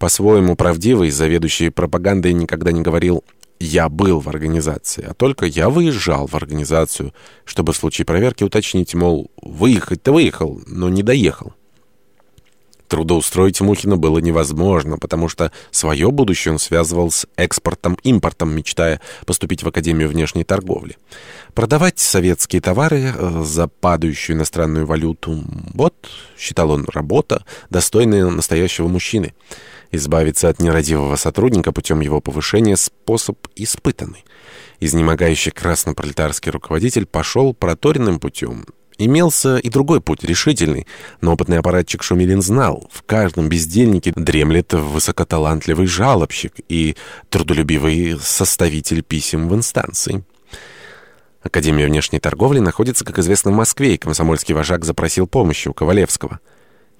По-своему правдивый, заведующий пропагандой никогда не говорил «я был в организации», а только «я выезжал в организацию», чтобы в случае проверки уточнить, мол, «выехать-то выехал, но не доехал». Трудоустроить Мухина было невозможно, потому что свое будущее он связывал с экспортом-импортом, мечтая поступить в Академию внешней торговли. Продавать советские товары э, за падающую иностранную валюту — вот, считал он, работа, достойная настоящего мужчины. Избавиться от нерадивого сотрудника путем его повышения — способ испытанный. Изнемогающий краснопролетарский руководитель пошел проторенным путем — Имелся и другой путь, решительный, но опытный аппаратчик Шумилин знал, в каждом бездельнике дремлет высокоталантливый жалобщик и трудолюбивый составитель писем в инстанции. Академия внешней торговли находится, как известно, в Москве, и комсомольский вожак запросил помощи у Ковалевского.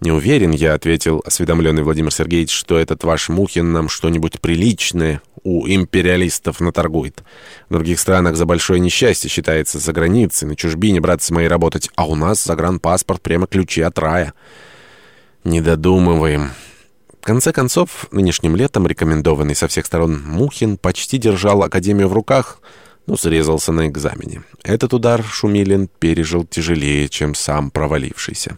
«Не уверен я», — ответил осведомленный Владимир Сергеевич, «что этот ваш Мухин нам что-нибудь приличное у империалистов наторгует. В других странах за большое несчастье считается за границей, на чужбине, братцы мои, работать, а у нас загранпаспорт прямо ключи от рая». «Не додумываем». В конце концов, нынешним летом рекомендованный со всех сторон Мухин почти держал Академию в руках, но срезался на экзамене. Этот удар Шумилин пережил тяжелее, чем сам провалившийся.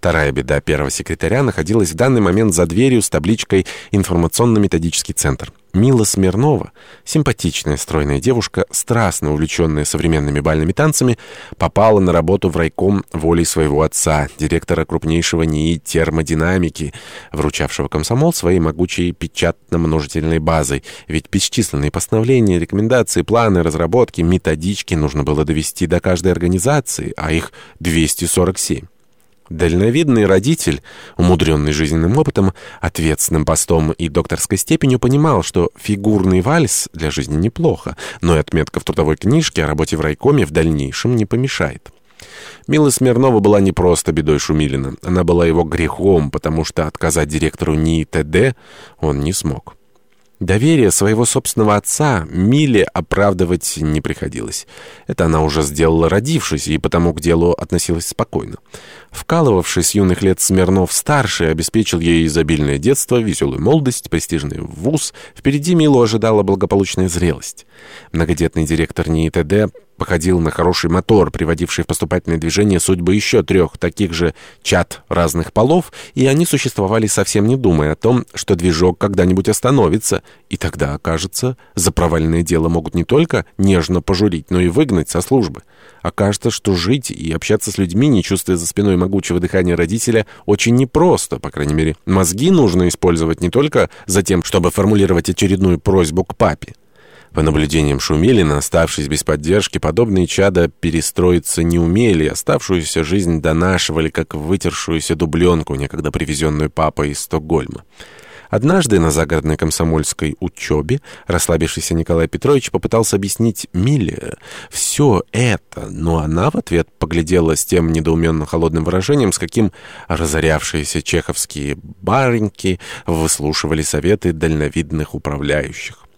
Вторая беда первого секретаря находилась в данный момент за дверью с табличкой «Информационно-методический центр». Мила Смирнова, симпатичная стройная девушка, страстно увлеченная современными бальными танцами, попала на работу в райком волей своего отца, директора крупнейшего НИИ термодинамики, вручавшего комсомол своей могучей печатно-множительной базой. Ведь бесчисленные постановления, рекомендации, планы, разработки, методички нужно было довести до каждой организации, а их 247. Дальновидный родитель, умудренный жизненным опытом, ответственным постом и докторской степенью, понимал, что фигурный вальс для жизни неплохо, но и отметка в трудовой книжке о работе в райкоме в дальнейшем не помешает. Мила Смирнова была не просто бедой Шумилина, она была его грехом, потому что отказать директору НИИ ТД он не смог. Доверие своего собственного отца Миле оправдывать не приходилось. Это она уже сделала, родившись, и потому к делу относилась спокойно. Вкалывавший с юных лет Смирнов-старший обеспечил ей изобильное детство, веселую молодость, престижный вуз. Впереди Милу ожидала благополучная зрелость. Многодетный директор НИИТД походил на хороший мотор, приводивший в поступательное движение судьбы еще трех таких же чат разных полов, и они существовали совсем не думая о том, что движок когда-нибудь остановится, и тогда, окажется, за провальное дело могут не только нежно пожурить, но и выгнать со службы. Окажется, что жить и общаться с людьми, не чувствуя за спиной могучего дыхания родителя, очень непросто, по крайней мере. Мозги нужно использовать не только за тем, чтобы формулировать очередную просьбу к папе. По наблюдениям Шумилина, оставшись без поддержки, подобные чада перестроиться не умели, оставшуюся жизнь донашивали, как вытершуюся дубленку, некогда привезенную папой из Стокгольма. Однажды на загородной комсомольской учебе расслабившийся Николай Петрович попытался объяснить Миле все это, но она в ответ поглядела с тем недоуменно холодным выражением, с каким разорявшиеся чеховские барыньки выслушивали советы дальновидных управляющих.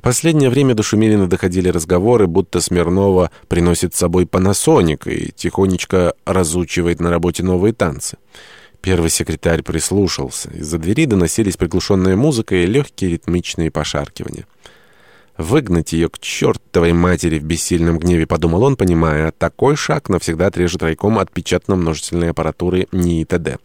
В последнее время до Шумилина доходили разговоры, будто Смирнова приносит с собой панасоник и тихонечко разучивает на работе новые танцы. Первый секретарь прислушался. Из-за двери доносились приглушенная музыка и легкие ритмичные пошаркивания. «Выгнать ее к чертовой матери в бессильном гневе», — подумал он, понимая, такой шаг навсегда отрежет райком от печатно-множительной аппаратуры НИИ ТД.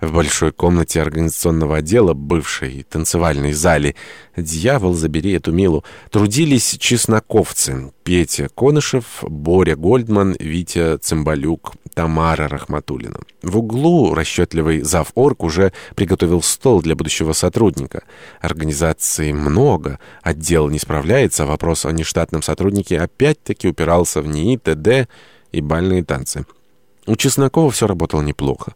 В большой комнате организационного отдела, бывшей танцевальной зале, дьявол, забери эту милу, трудились чесноковцы Петя Конышев, Боря Гольдман, Витя Цымбалюк, Тамара Рахматуллина. В углу расчетливый заворг уже приготовил стол для будущего сотрудника. Организации много, отдел не справляется, вопрос о нештатном сотруднике опять-таки упирался в НИИ, ТД и бальные танцы. У Чеснокова все работало неплохо.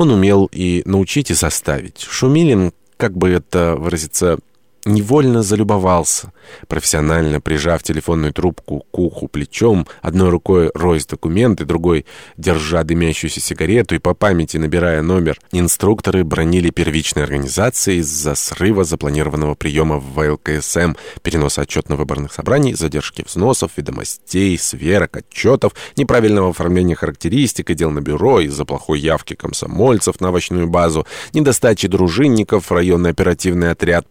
Он умел и научить, и составить. Шумилин, как бы это выразиться, невольно залюбовался. Профессионально прижав телефонную трубку к уху плечом, одной рукой роясь документы, другой держа дымящуюся сигарету и по памяти набирая номер, инструкторы бронили первичной организации из-за срыва запланированного приема в ВЛКСМ, переноса отчетно-выборных собраний, задержки взносов, ведомостей, сверок, отчетов, неправильного оформления характеристик и дел на бюро из-за плохой явки комсомольцев на овощную базу, недостачи дружинников, районный оперативный отряд,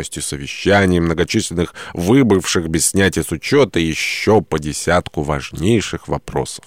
посещаемостью совещаний, многочисленных выбывших без снятия с учета еще по десятку важнейших вопросов.